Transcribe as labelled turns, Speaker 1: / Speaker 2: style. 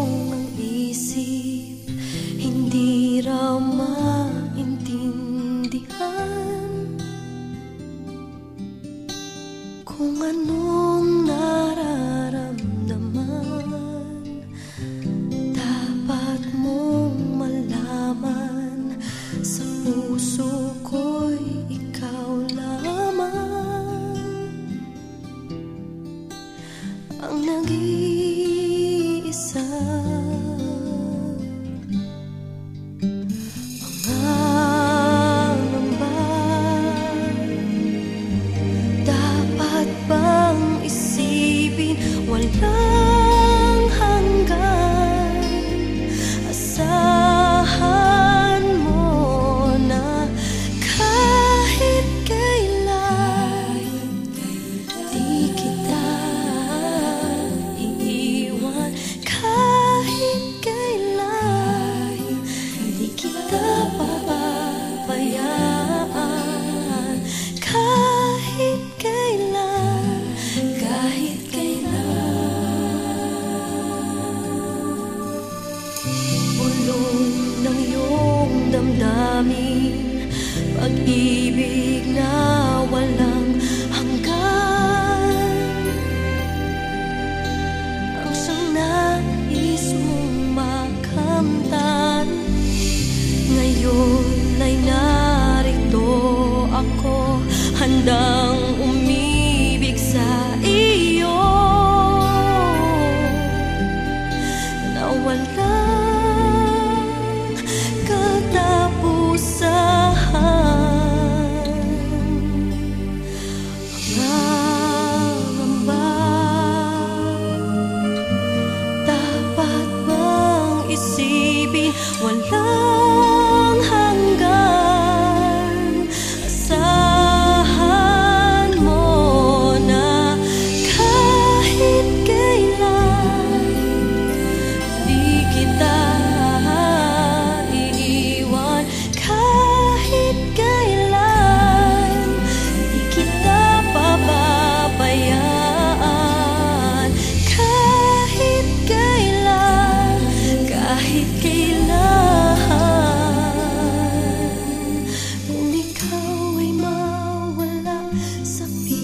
Speaker 1: Ang isip Hindi raw maintindihan Kung anong Walang hanggan. Asahan mo na Kahit kailan Di kita iiwan. Kahit kailan Di kita ng iyong damdamin. Pag-ibig na walang hanggan. Ang siyang nais mong makamtan Ngayon ay narito ako. Handang umibig sa iyo. Nawala sa piel.